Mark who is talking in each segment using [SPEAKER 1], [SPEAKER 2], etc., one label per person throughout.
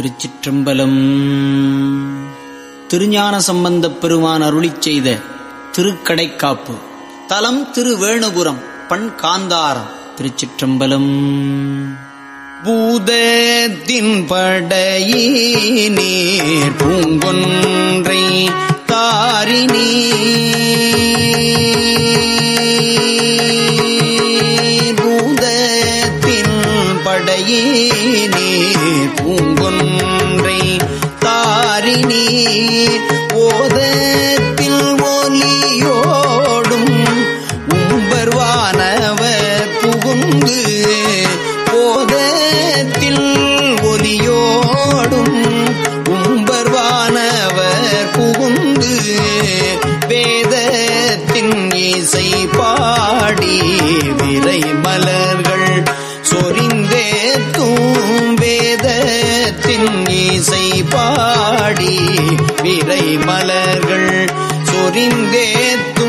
[SPEAKER 1] திருச்சிற்றம்பலம். திருஞான சம்பந்தப் பெருமான் அருளிச் செய்த திருக்கடைக்காப்பு. தலம் திருவேணுபுரம் பண் காந்தாரம் திருச்சிற்றம்பலம். பூதத்தின் படையினே பூங்கொன்றை விரை மலர்கள் சொரிந்தேத்து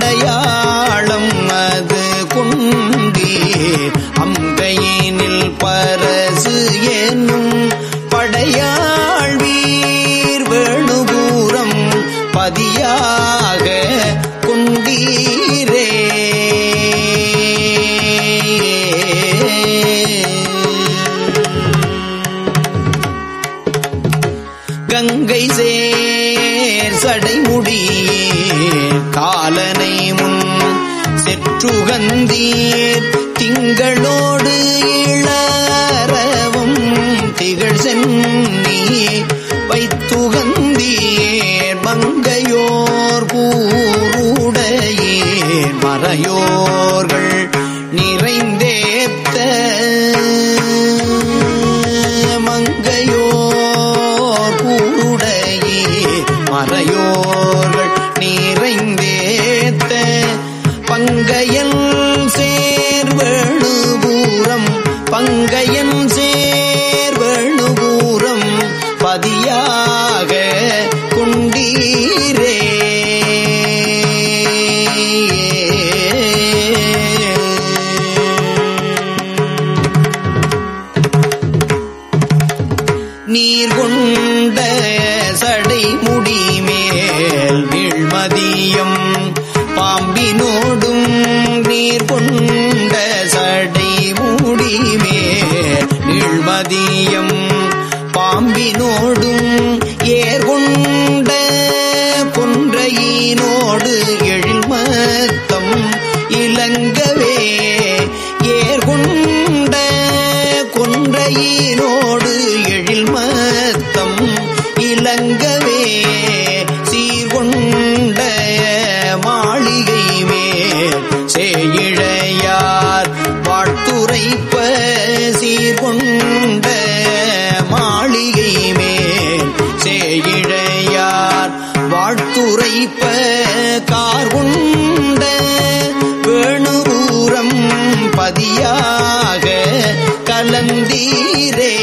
[SPEAKER 1] அடையாளம் அது குண்டி அம்பையினில் பரசு என்னும் படையாழ்வீர் வேணுபூரம் பதியாக கொண்டீரே செற்றுகந்தீர் திங்களோடு இளரவும் திகழ் சென்னி வைத்துகந்தீர் மங்கையோர் கூருடையீர் மறையோர்கள் நிறைந்தேத்த மங்கையோர் கூருடையீர் மறையோர் மதியம் பாம்பினோடும் பதியாக கலந்தீரே.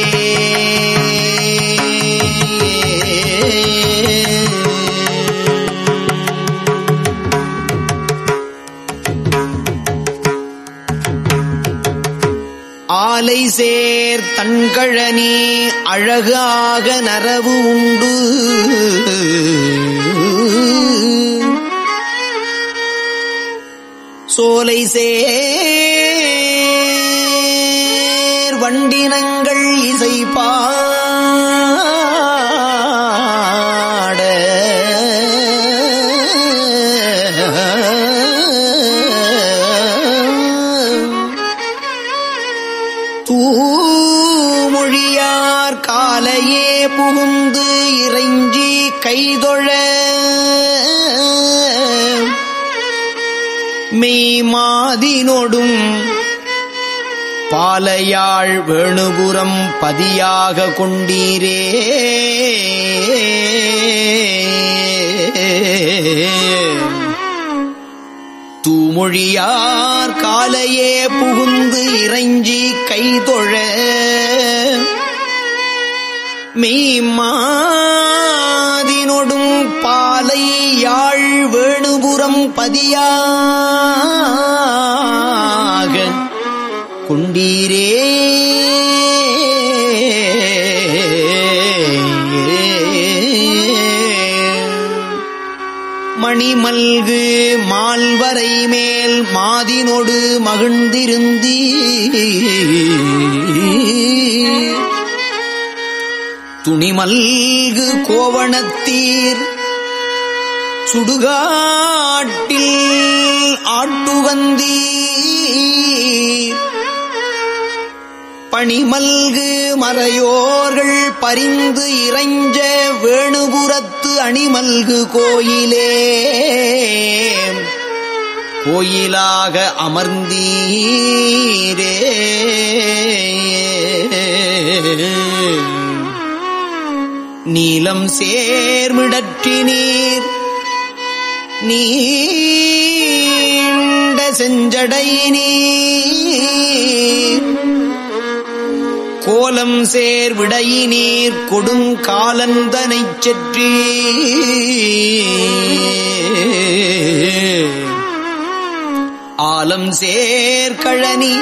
[SPEAKER 1] ஆலை சேர் தன்கழனி அழகாக நரவு உண்டு. சோலை சேர் வண்டினங்கள் இசைப்பாட தூமொழியார் காலையே புகுந்து இறைஞ்சி கைதொழ பாலையாள் வேணுபுரம் பதியாக கொண்டீரே. தூமொழியார் காலையே புகுந்து இறைஞ்சி கைதொழ. மெய்மாதினொடும் பாலை யாழ் வேணுபுரம் பதியா. கொண்டீரே. மணிமல்கு மால்வரை மேல் மாதினோடு மகிழ்ந்திருந்தி துணிமல்கு கோவணத்தீர் சுடுகாட்டில் ஆட்டுவந்தீர். பணிமல்கு மறையோர்கள் பரிந்து இறைஞ்ச வேணுபுரத்து அணிமல்கு கோயிலே. கோயிலாக அமர்ந்தீரே. நீலம் சேர்மிடற்றி நீர் நீண்ட செஞ்சடை நீர் கோலம் சேர் விடையினீர் கொடுங்காலந்தனைச் செற்றி ஆலம் சேர் கழனி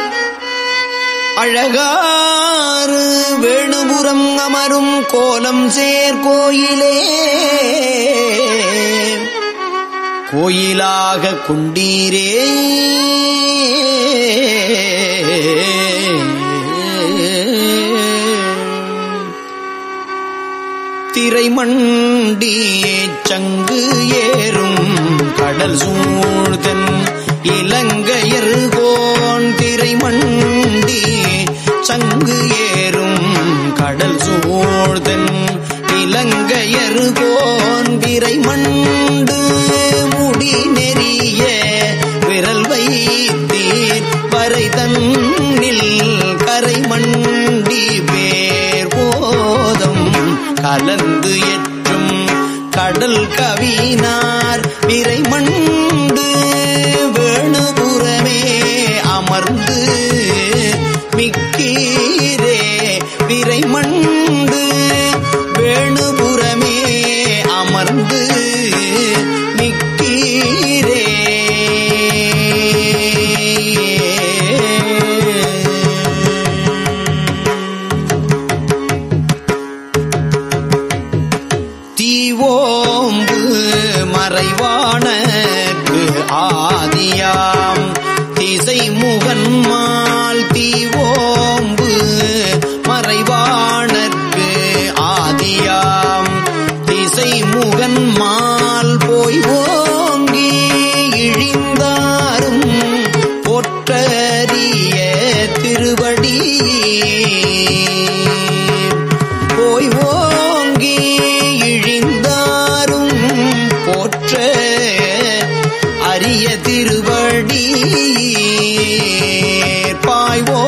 [SPEAKER 1] அழகாறு வேணுபுரம் அமரும் கோலம் சேர் கோயிலே. கோயிலாக குண்டீரே. திரை மண்டி சங்கு ஏறும் கடல் சூழ்தன் இலங்கையர் கோன் திரை மண்டி சங்கு ஏறும் கடல் சூழ்தன் இலங்கையர் கோன் திரை மண்டு முடி நெறி அமர்ந்து திசை முகன்மால் போய் ஓங்கி இழிந்தாரும் பொற்றறிய திருவடி. போய் ஓங்கி இழிந்தாரும் போற்ற அரிய திருவடி. பாய்வோ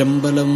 [SPEAKER 1] திருச்சிற்றம்பலம்